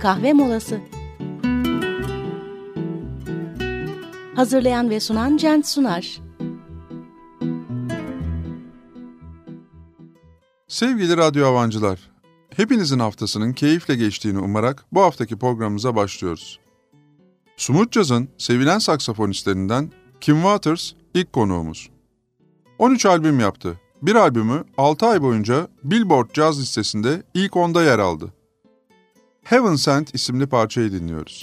kahve molası. Hazırlayan ve sunan Cent Sunar. Sevgili radyo avancılar, hepinizin haftasının keyifle geçtiğini umarak bu haftaki programımıza başlıyoruz. Sumut Caz'ın sevilen saksafonistlerinden Kim Waters ilk konuğumuz. 13 albüm yaptı. Bir albümü 6 ay boyunca Billboard Jazz listesinde ilk onda yer aldı. Heaven Sent isimli parçayı dinliyoruz.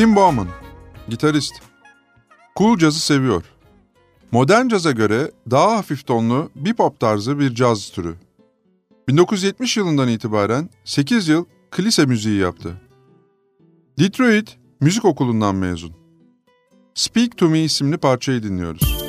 Tim Bowman, gitarist. Cool cazı seviyor. Modern caza göre daha hafif tonlu bebop tarzı bir caz türü. 1970 yılından itibaren 8 yıl klise müziği yaptı. Detroit Müzik Okulu'ndan mezun. Speak to Me isimli parçayı dinliyoruz.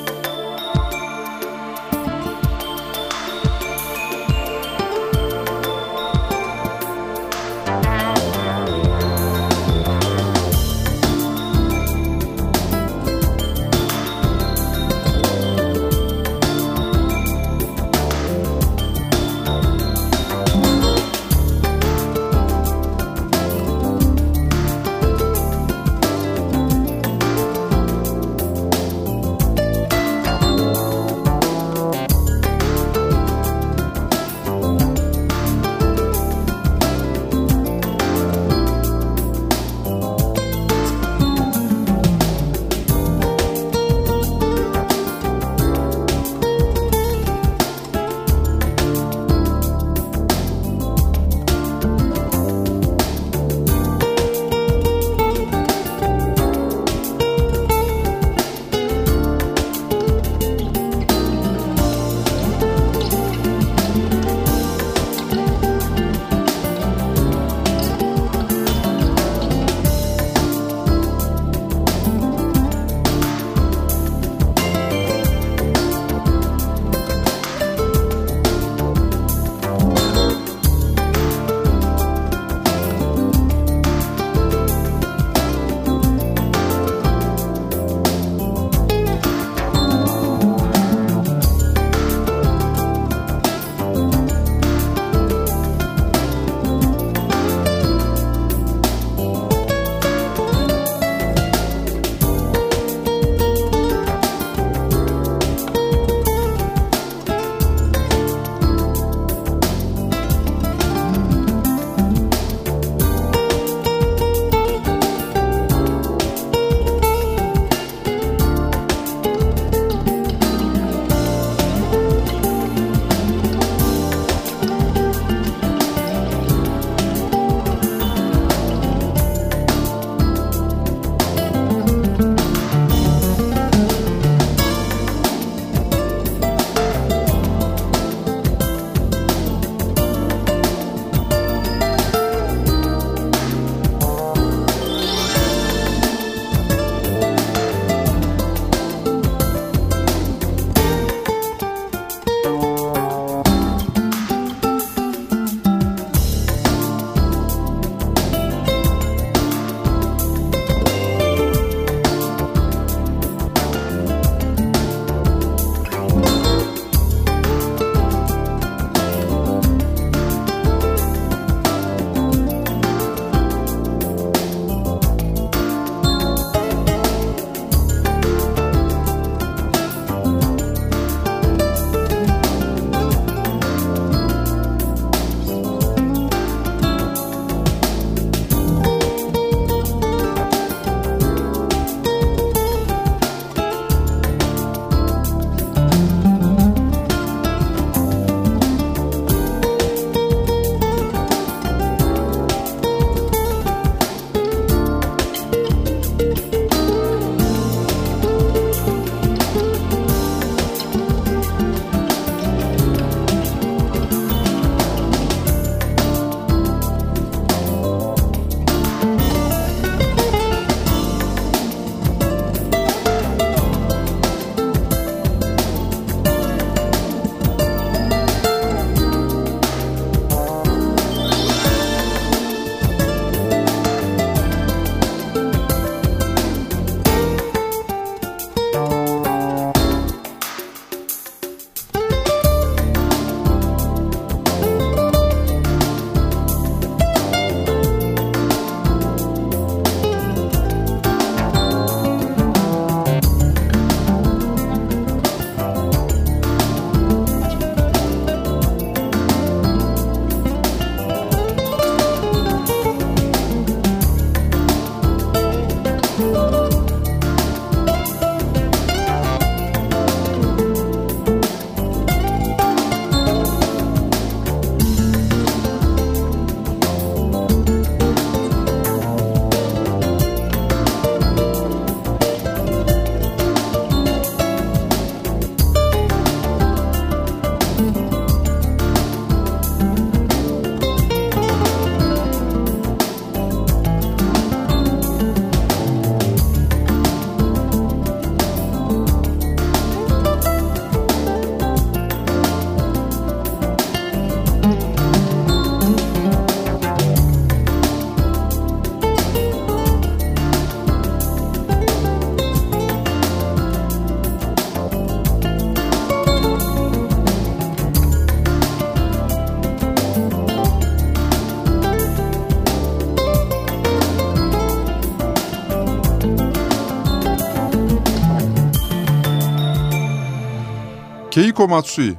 Keiko Matsui,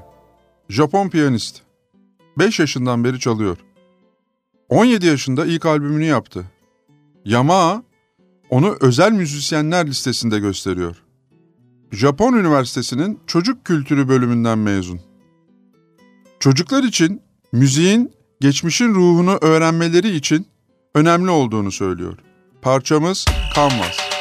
Japon piyanist. 5 yaşından beri çalıyor. 17 yaşında ilk albümünü yaptı. Yamaha onu özel müzisyenler listesinde gösteriyor. Japon Üniversitesi'nin çocuk kültürü bölümünden mezun. Çocuklar için müziğin geçmişin ruhunu öğrenmeleri için önemli olduğunu söylüyor. Parçamız Canvas.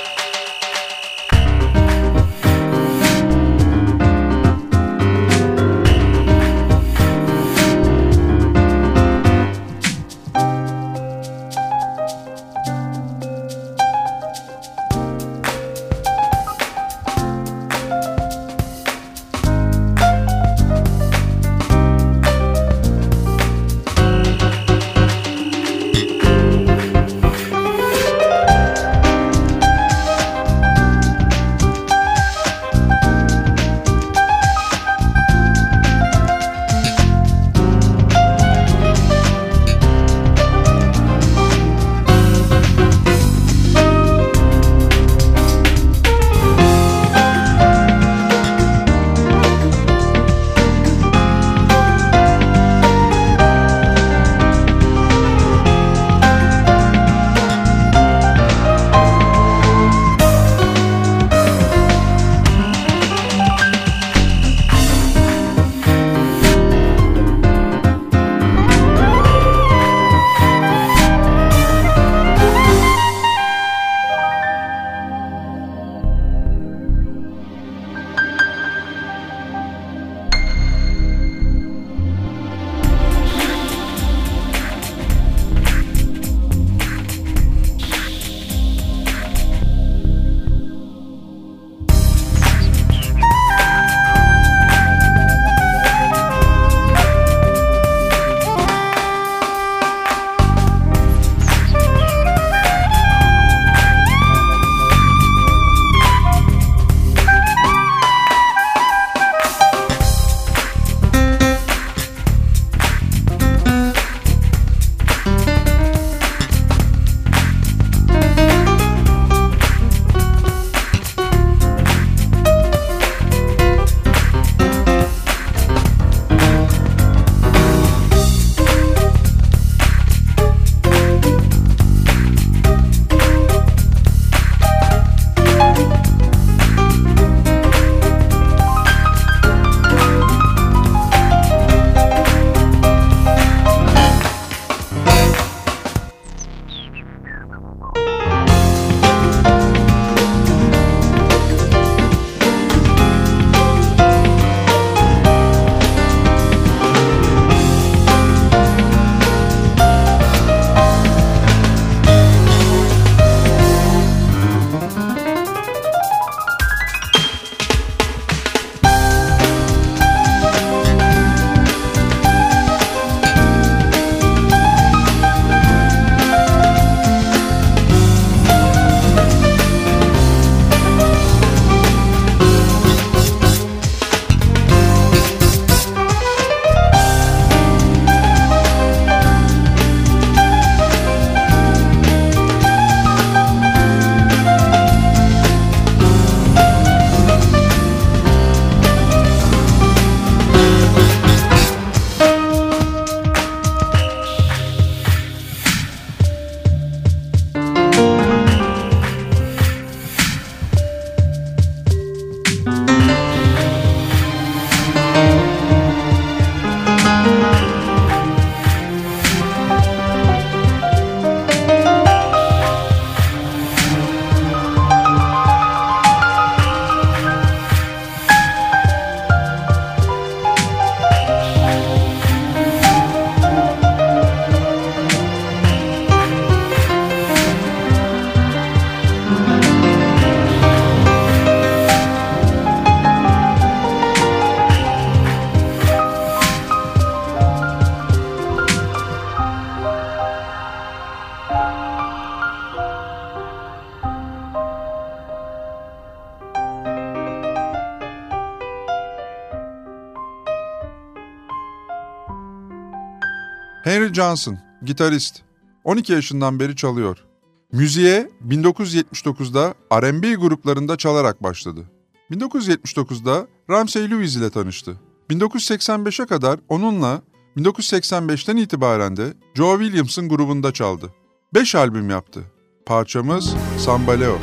Johnson, gitarist. 12 yaşından beri çalıyor. Müziğe 1979'da R&B gruplarında çalarak başladı. 1979'da Ramsey Lewis ile tanıştı. 1985'e kadar onunla 1985'ten itibaren de Joe Williams'ın grubunda çaldı. 5 albüm yaptı. Parçamız Sambaleo.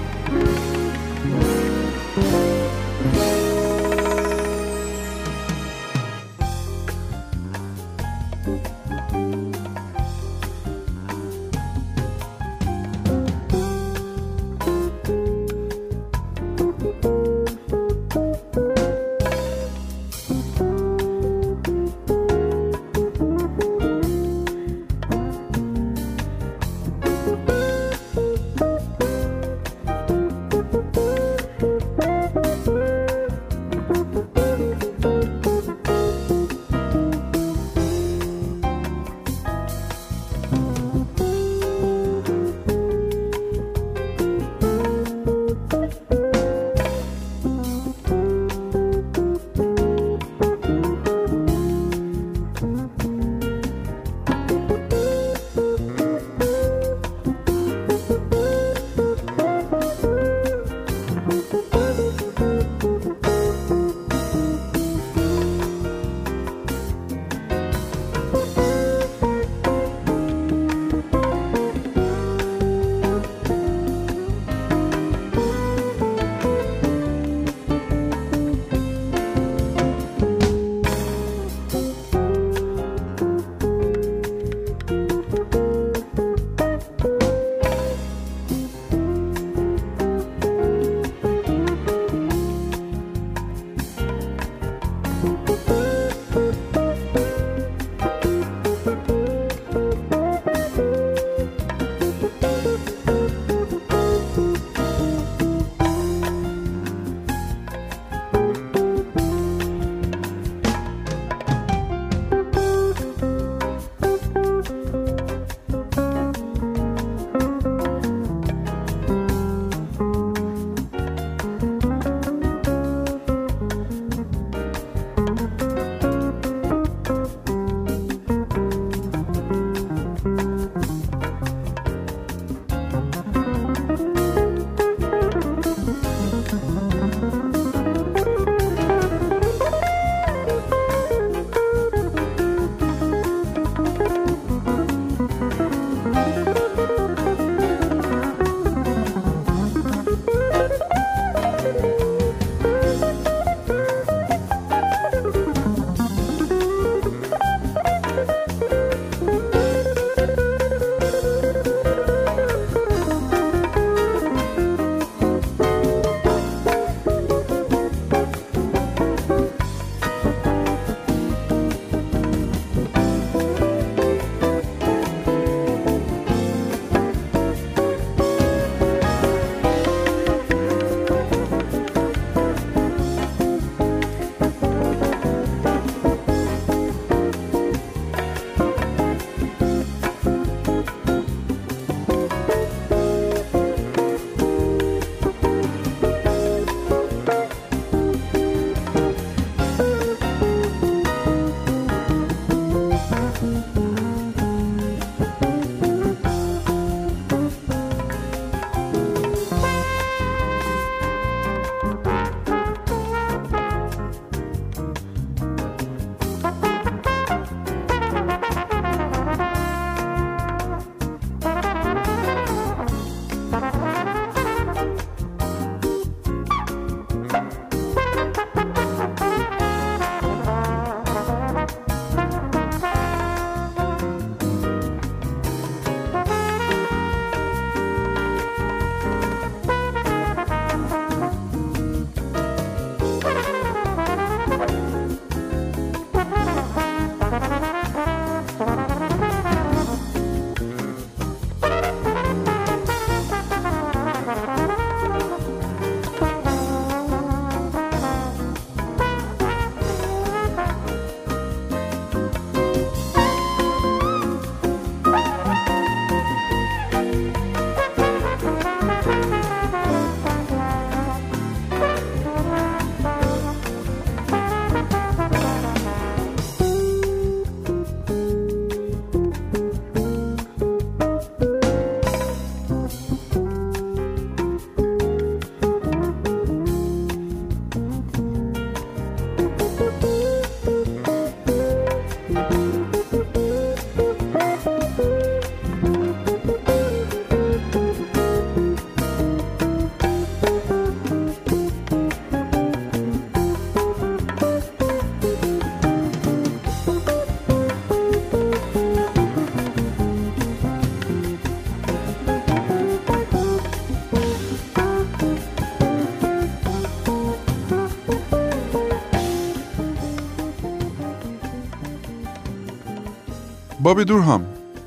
Bobby Durham,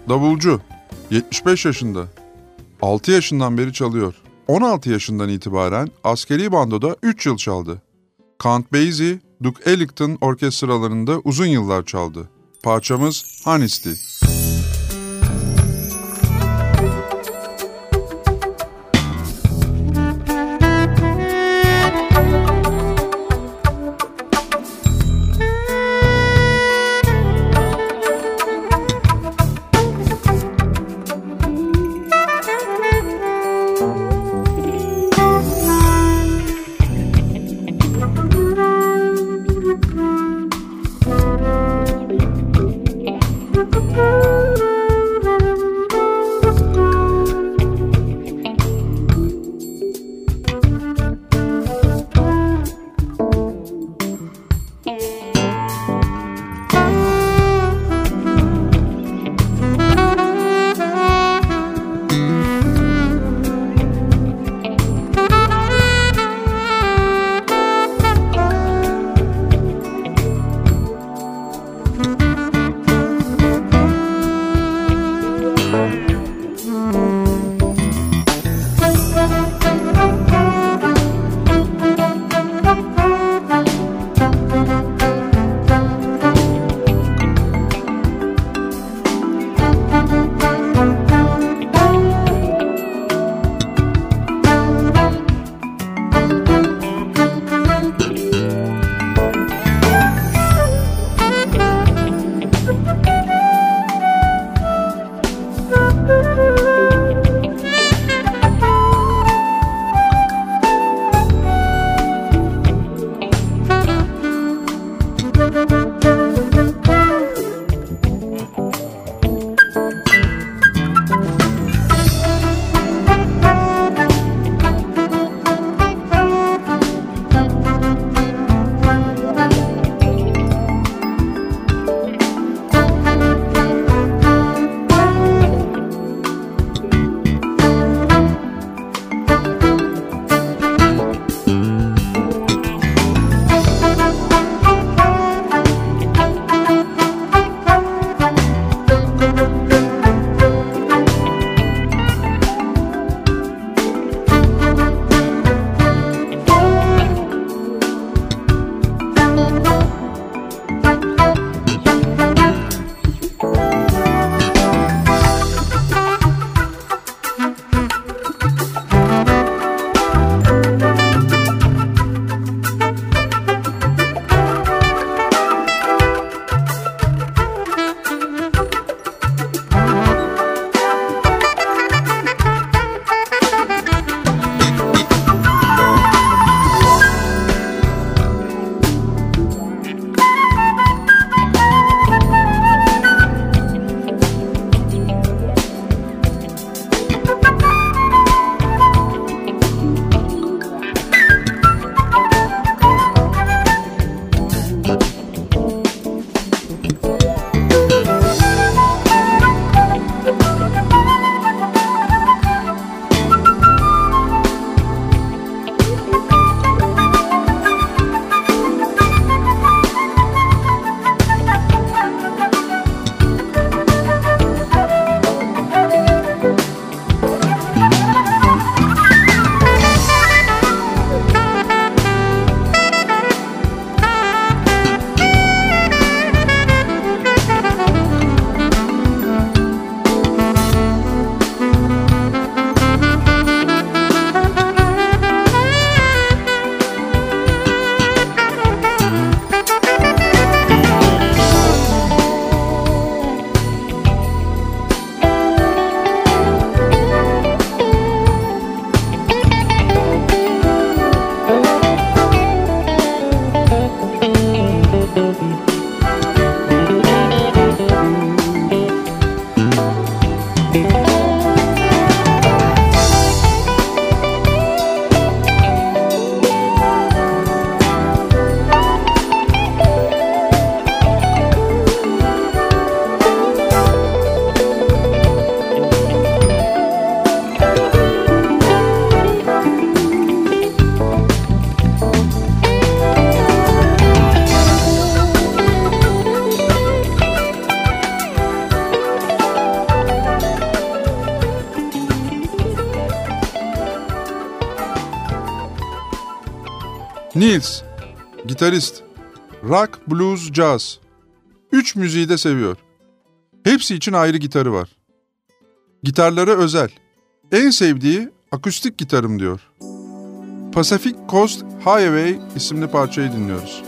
davulcu, 75 yaşında. 6 yaşından beri çalıyor. 16 yaşından itibaren askeri bandoda 3 yıl çaldı. Count Basie, Duke Ellington orkestralarında uzun yıllar çaldı. Parçamız Honesty. Gitarist. Rock, blues, jazz. Üç müziği de seviyor. Hepsi için ayrı gitarı var. Gitarları özel. En sevdiği akustik gitarım diyor. Pacific Coast Highway isimli parçayı dinliyoruz.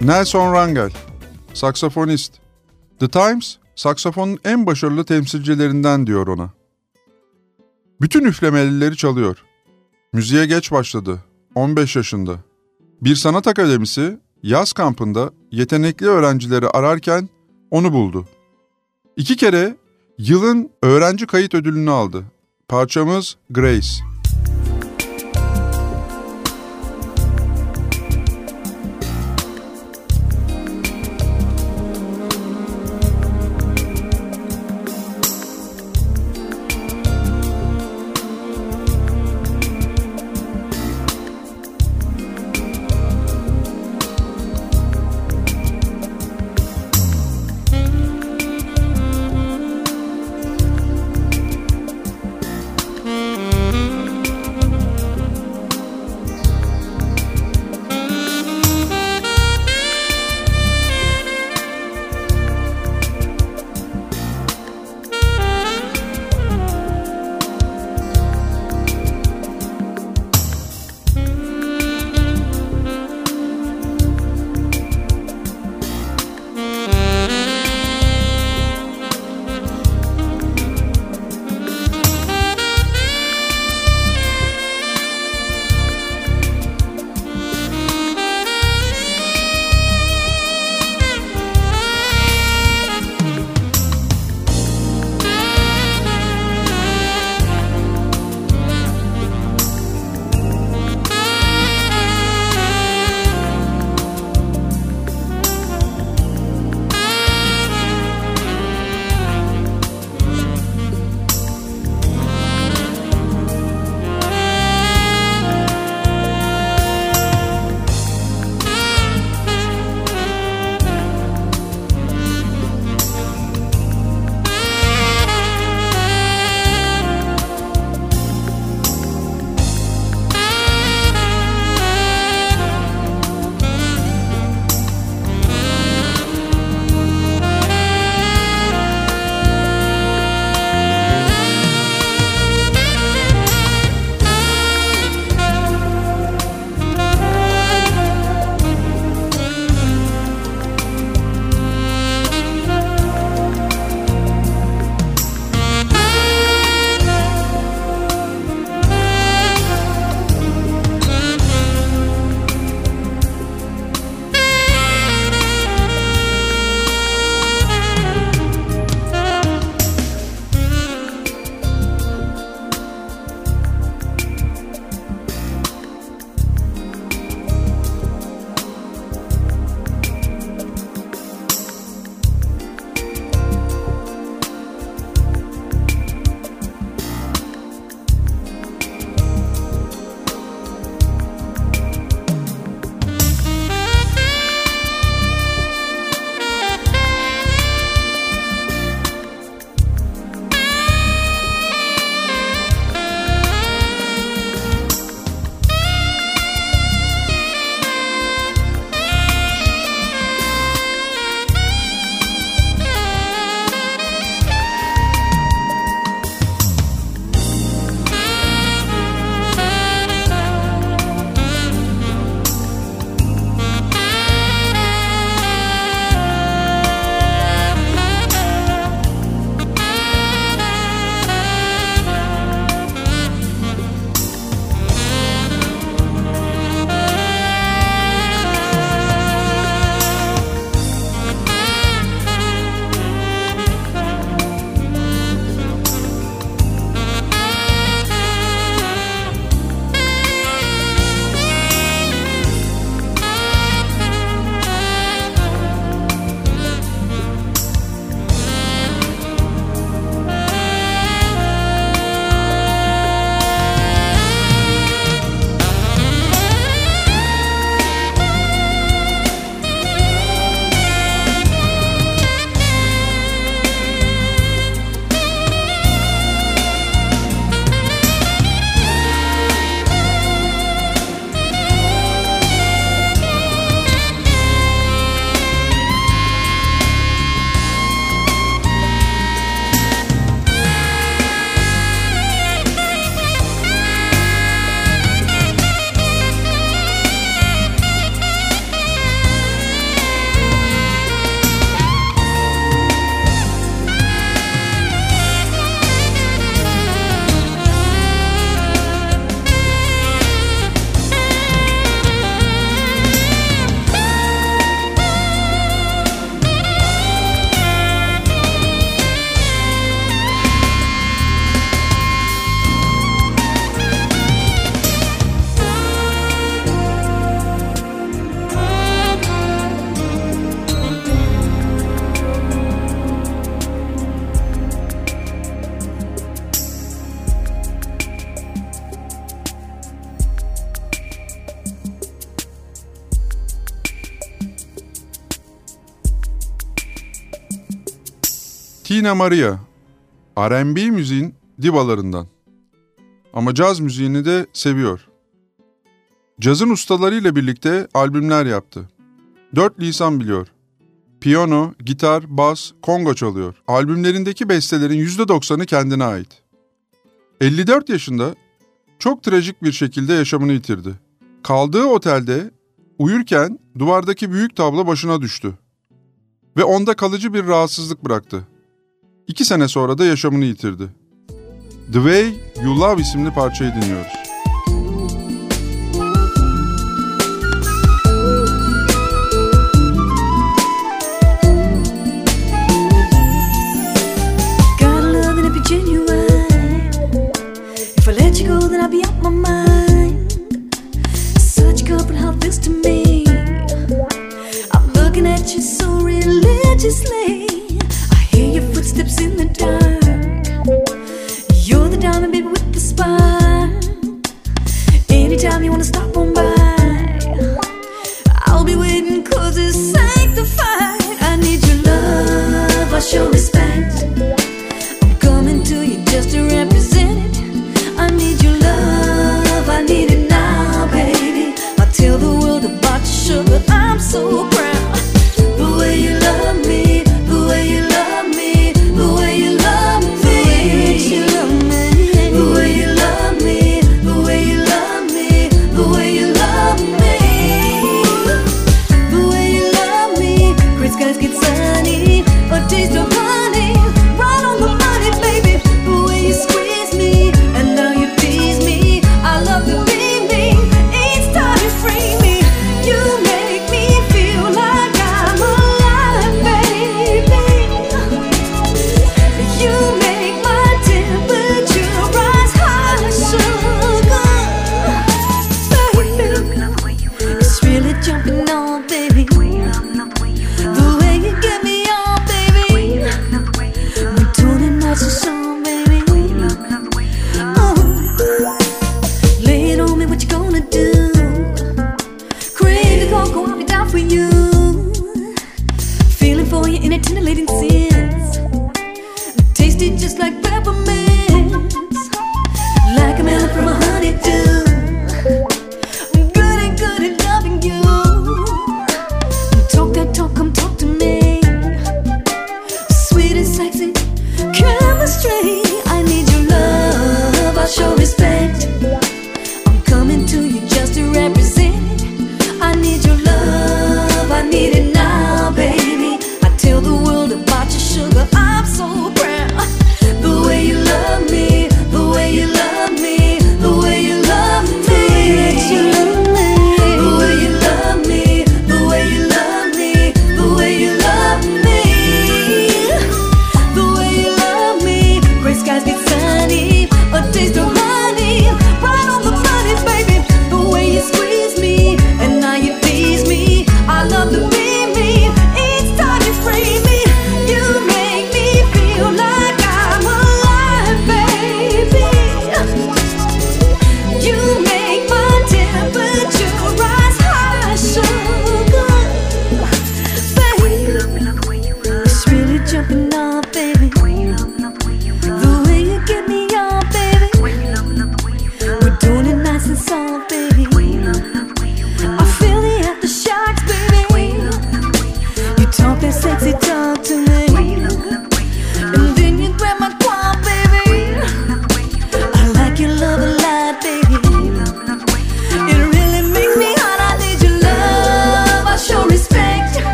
Nelson Rangel, saksafonist. The Times, saksafonun en başarılı temsilcilerinden diyor ona. Bütün üflemelileri çalıyor. Müziğe geç başladı, 15 yaşında. Bir sanat akademisi yaz kampında yetenekli öğrencileri ararken onu buldu. İki kere yılın öğrenci kayıt ödülünü aldı. Parçamız Grace. Tina Maria, R&B müziğin divalarından. Ama caz müziğini de seviyor. Cazın ustalarıyla birlikte albümler yaptı. Dört lisan biliyor. Piyano, gitar, bas, kongo çalıyor. Albümlerindeki bestelerin %90'ı kendine ait. 54 yaşında çok trajik bir şekilde yaşamını yitirdi. Kaldığı otelde uyurken duvardaki büyük tablo başına düştü. Ve onda kalıcı bir rahatsızlık bıraktı. İki sene sonra da yaşamını yitirdi. The Way You Love isimli parçayı dinliyoruz. Got a your footsteps in the dark. You're the diamond, baby, with the spark. Anytime you wanna stop on by, I'll be waiting cause it's sanctified. I need your love, I show respect.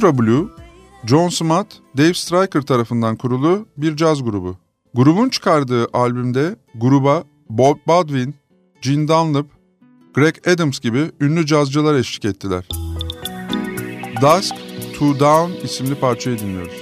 Ultra Blue, John Smart, Dave Stryker tarafından kurulu bir caz grubu. Grubun çıkardığı albümde gruba Bob Baldwin, Gene Dunlap, Greg Adams gibi ünlü cazcılar eşlik ettiler. Dusk to Dawn isimli parçayı dinliyoruz.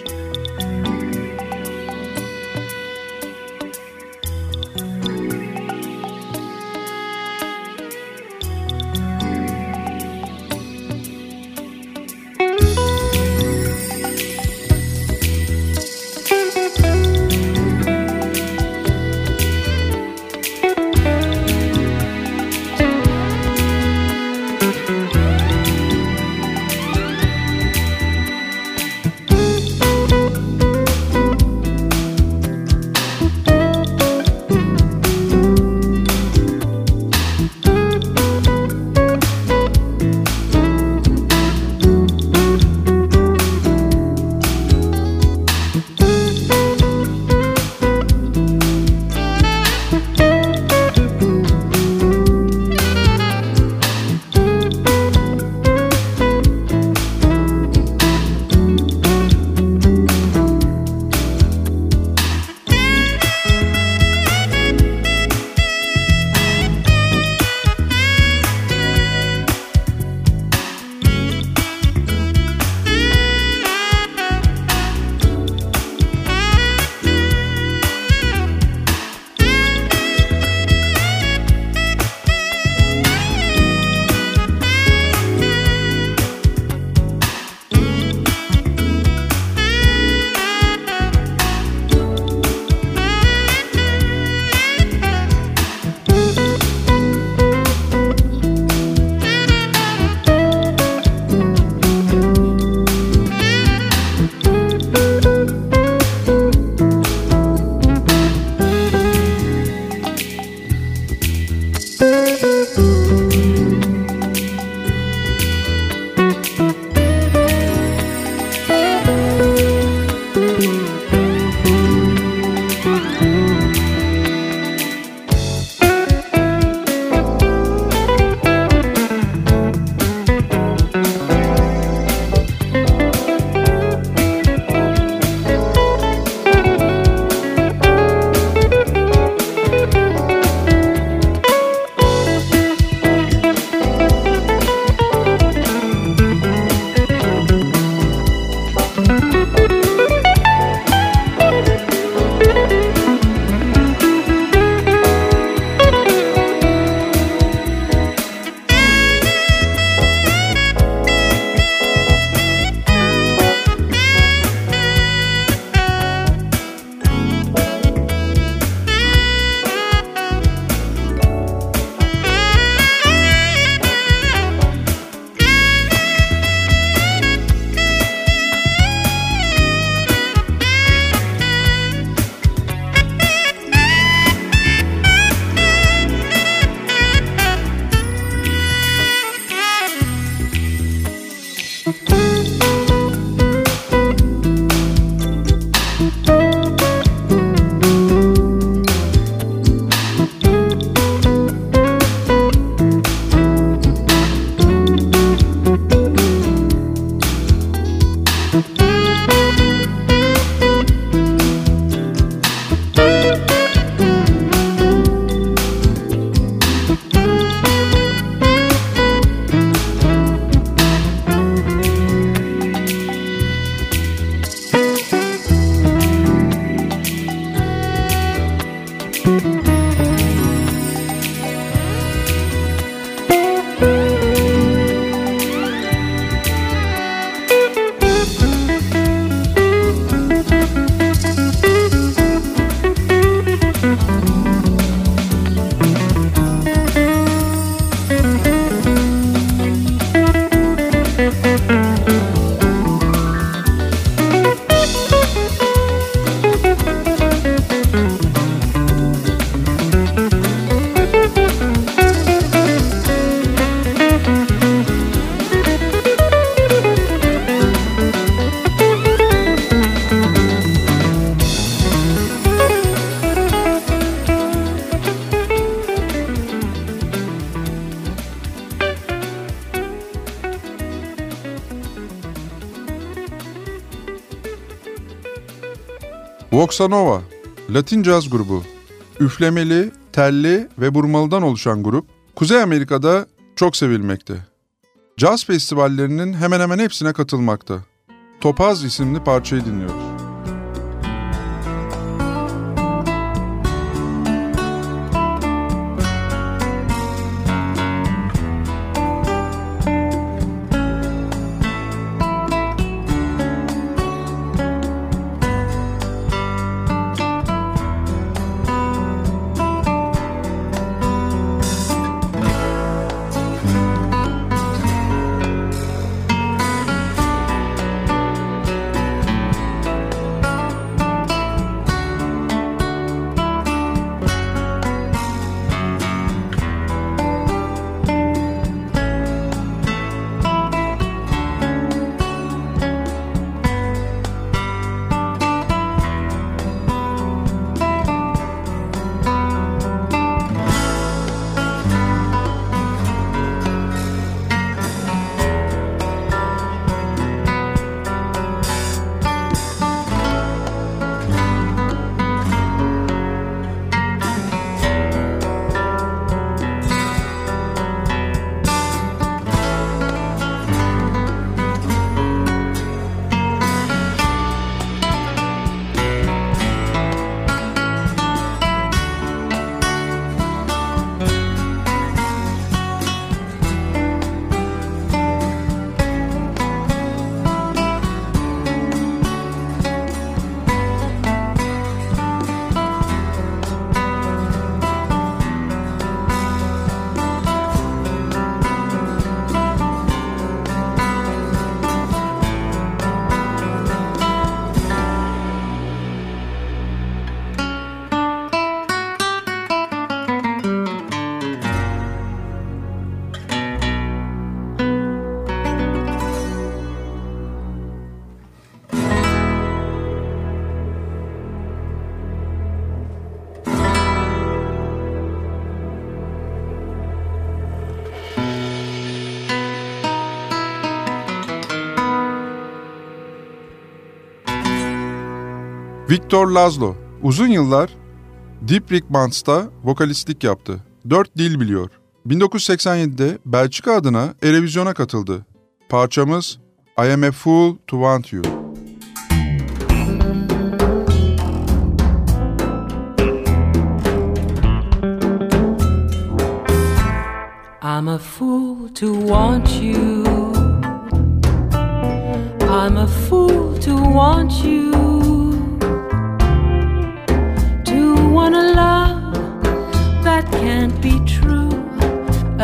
Bossa Nova, Latin caz grubu. Üflemeli, telli ve burmalıdan oluşan grup, Kuzey Amerika'da çok sevilmekte. Caz festivallerinin hemen hemen hepsine katılmakta. Topaz isimli parçayı dinliyoruz. Victor Laszlo uzun yıllar Deep Rick Bands'ta vokalistlik yaptı. Dört dil biliyor. 1987'de Belçika adına Erevizyon'a katıldı. Parçamız I Am A Fool To Want You. I'm a fool to want you. I'm a fool to want you.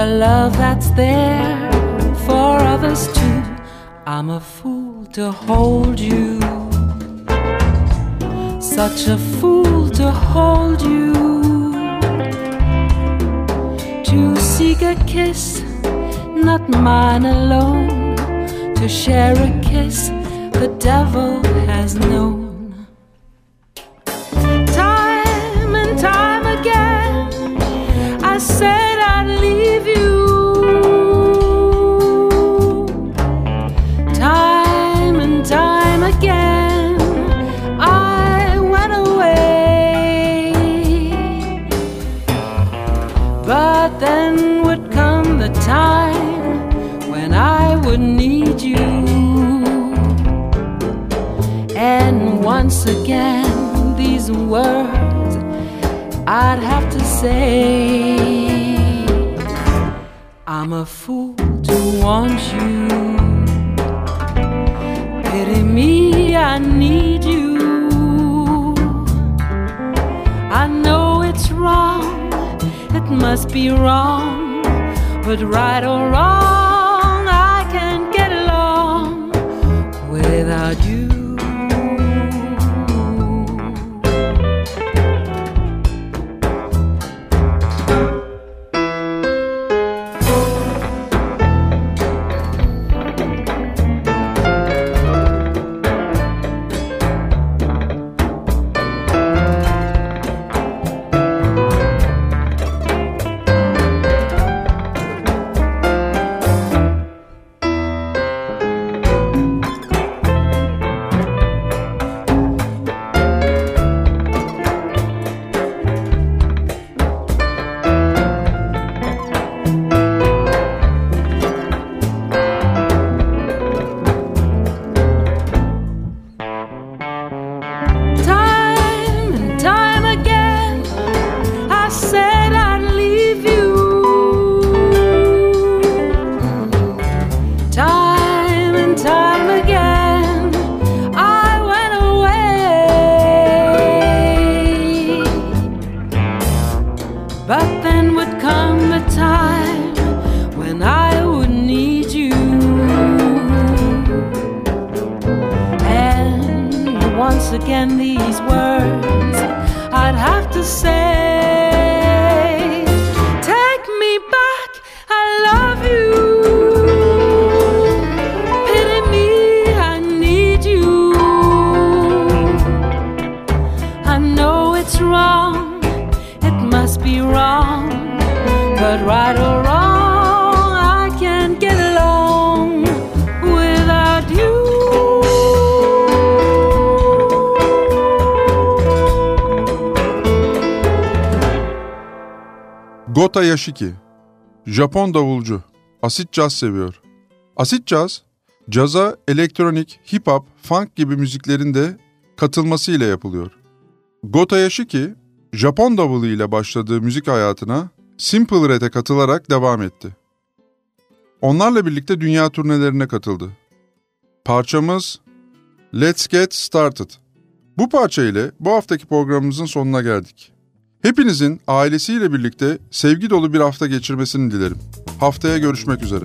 A love that's there for others too. I'm a fool to hold you. Such a fool to hold you to seek a kiss, not mine alone. To share a kiss the devil has known. Time and time again, I said Then would come the time when I would need you. And once again, these words I'd have to say I'm a fool to want you. Pity me, I need you. I know it's wrong, must be wrong, but right or wrong, again the Gota Yashiki, Japon davulcu, asit caz seviyor. Asit caz, caza elektronik, hip hop, funk gibi müziklerin de katılmasıyla yapılıyor. Gota Yashiki, Japon davulu ile başladığı müzik hayatına Simple Red'e katılarak devam etti. Onlarla birlikte dünya turnelerine katıldı. Parçamız Let's Get Started. Bu parça ile bu haftaki programımızın sonuna geldik. Hepinizin ailesiyle birlikte sevgi dolu bir hafta geçirmesini dilerim. Haftaya görüşmek üzere.